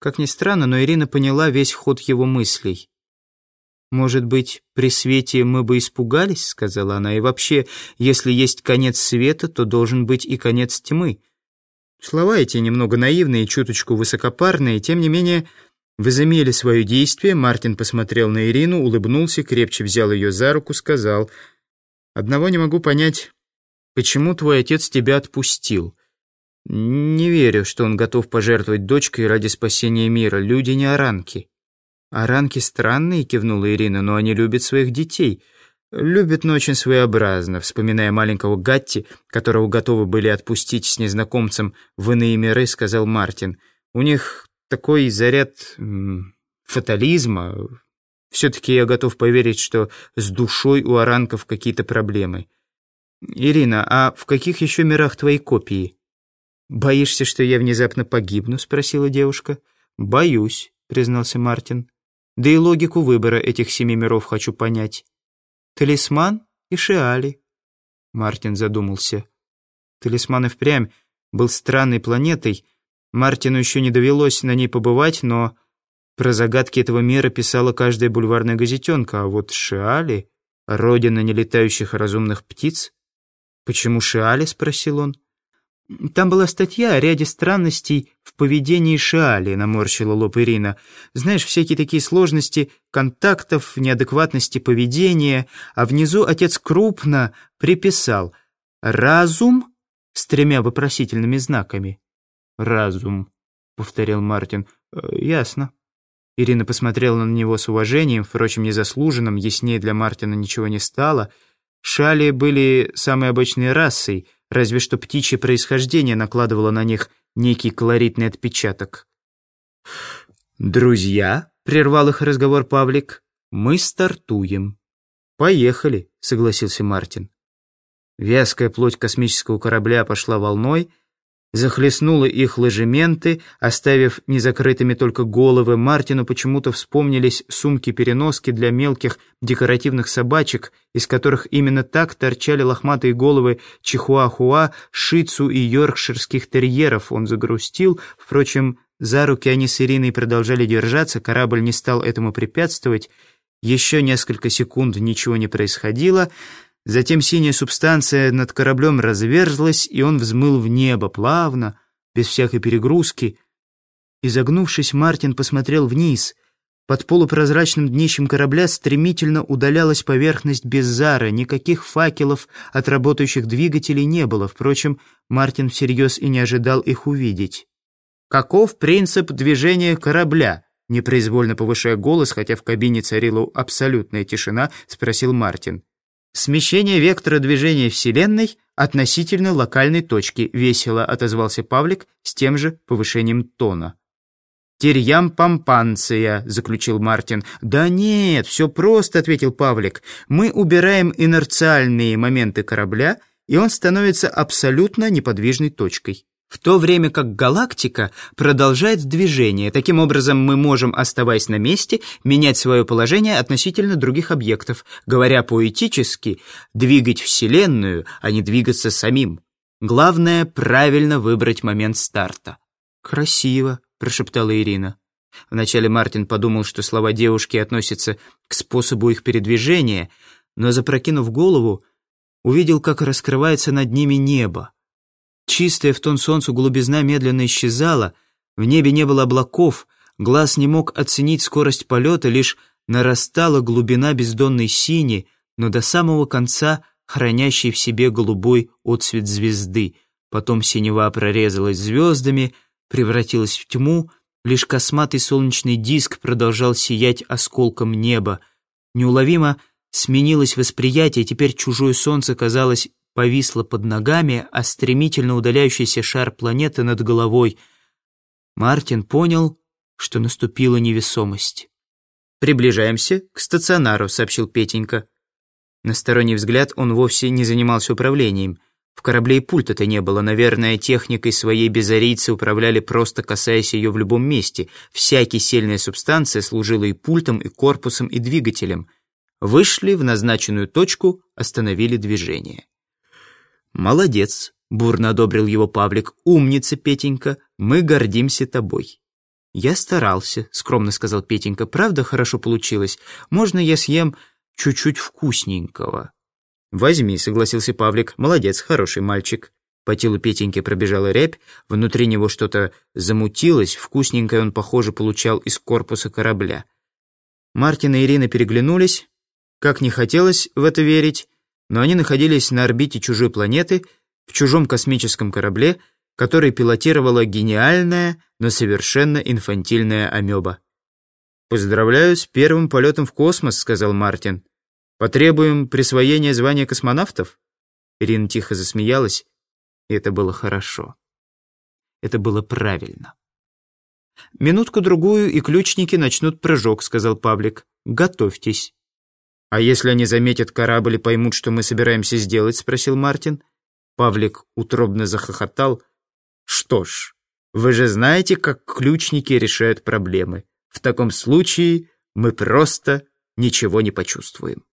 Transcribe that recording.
Как ни странно, но Ирина поняла весь ход его мыслей. «Может быть, при свете мы бы испугались?» — сказала она. «И вообще, если есть конец света, то должен быть и конец тьмы». Слова эти немного наивные, чуточку высокопарные, тем не менее возымели свое действие. Мартин посмотрел на Ирину, улыбнулся, крепче взял ее за руку, сказал, «Одного не могу понять, почему твой отец тебя отпустил?» «Не верю, что он готов пожертвовать дочкой ради спасения мира. Люди не оранки». «Оранки странные», — кивнула Ирина, «но они любят своих детей». «Любят, но очень своеобразно», вспоминая маленького Гатти, которого готовы были отпустить с незнакомцем в иные миры, сказал Мартин. «У них такой заряд фатализма. Все-таки я готов поверить, что с душой у оранков какие-то проблемы». «Ирина, а в каких еще мирах твои копии?» «Боишься, что я внезапно погибну?» — спросила девушка. «Боюсь», — признался Мартин. «Да и логику выбора этих семи миров хочу понять. Талисман и Шиали». Мартин задумался. Талисман и впрямь был странной планетой. Мартину еще не довелось на ней побывать, но про загадки этого мира писала каждая бульварная газетенка, а вот Шиали — родина нелетающих разумных птиц. «Почему Шиали?» — спросил он. «Там была статья о ряде странностей в поведении Шиали», — наморщила лоб Ирина. «Знаешь, всякие такие сложности контактов, неадекватности поведения, а внизу отец крупно приписал «разум» с тремя вопросительными знаками». «Разум», — повторил Мартин. «Э, «Ясно». Ирина посмотрела на него с уважением, впрочем, незаслуженным, яснее для Мартина ничего не стало. Шали были самой обычной расой — разве что птичье происхождение накладывало на них некий колоритный отпечаток. «Друзья», — прервал их разговор Павлик, — «мы стартуем». «Поехали», — согласился Мартин. Вязкая плоть космического корабля пошла волной, захлестнула их ложементы, оставив незакрытыми только головы. Мартину почему-то вспомнились сумки-переноски для мелких декоративных собачек, из которых именно так торчали лохматые головы чихуахуа, шицу и йоркширских терьеров. Он загрустил, впрочем, за руки они с Ириной продолжали держаться, корабль не стал этому препятствовать. Еще несколько секунд ничего не происходило — Затем синяя субстанция над кораблем разверзлась, и он взмыл в небо, плавно, без всякой перегрузки. Изогнувшись, Мартин посмотрел вниз. Под полупрозрачным днищем корабля стремительно удалялась поверхность Беззара. Никаких факелов от работающих двигателей не было. Впрочем, Мартин всерьез и не ожидал их увидеть. «Каков принцип движения корабля?» Непроизвольно повышая голос, хотя в кабине царила абсолютная тишина, спросил Мартин. «Смещение вектора движения Вселенной относительно локальной точки», весело отозвался Павлик с тем же повышением тона. «Терьям пампанция», — заключил Мартин. «Да нет, все просто», — ответил Павлик. «Мы убираем инерциальные моменты корабля, и он становится абсолютно неподвижной точкой» в то время как галактика продолжает движение. Таким образом, мы можем, оставаясь на месте, менять свое положение относительно других объектов. Говоря поэтически, двигать Вселенную, а не двигаться самим. Главное, правильно выбрать момент старта. «Красиво», — прошептала Ирина. Вначале Мартин подумал, что слова девушки относятся к способу их передвижения, но, запрокинув голову, увидел, как раскрывается над ними небо. Чистая в тон солнцу голубизна медленно исчезала, в небе не было облаков, глаз не мог оценить скорость полета, лишь нарастала глубина бездонной сини, но до самого конца хранящей в себе голубой отцвет звезды. Потом синева прорезалась звездами, превратилась в тьму, лишь косматый солнечный диск продолжал сиять осколком неба. Неуловимо сменилось восприятие, теперь чужое солнце казалось повисла под ногами, а стремительно удаляющийся шар планеты над головой. Мартин понял, что наступила невесомость. «Приближаемся к стационару», — сообщил Петенька. На сторонний взгляд он вовсе не занимался управлением. В корабле и пульта-то не было. Наверное, техникой своей безарийцы управляли просто касаясь ее в любом месте. Всякий сильная субстанция служила и пультом, и корпусом, и двигателем. Вышли в назначенную точку, остановили движение. «Молодец», — бурно одобрил его Павлик. «Умница, Петенька, мы гордимся тобой». «Я старался», — скромно сказал Петенька. «Правда хорошо получилось? Можно я съем чуть-чуть вкусненького?» «Возьми», — согласился Павлик. «Молодец, хороший мальчик». По телу Петеньки пробежала рябь, внутри него что-то замутилось, вкусненькое он, похоже, получал из корпуса корабля. Мартин и Ирина переглянулись. Как не хотелось в это верить, но они находились на орбите чужой планеты, в чужом космическом корабле, который пилотировала гениальная, но совершенно инфантильная амеба. «Поздравляю с первым полетом в космос», — сказал Мартин. «Потребуем присвоения звания космонавтов?» Ирина тихо засмеялась. И это было хорошо. Это было правильно. «Минутку-другую, и ключники начнут прыжок», — сказал Павлик. «Готовьтесь». «А если они заметят корабль и поймут, что мы собираемся сделать?» — спросил Мартин. Павлик утробно захохотал. «Что ж, вы же знаете, как ключники решают проблемы. В таком случае мы просто ничего не почувствуем».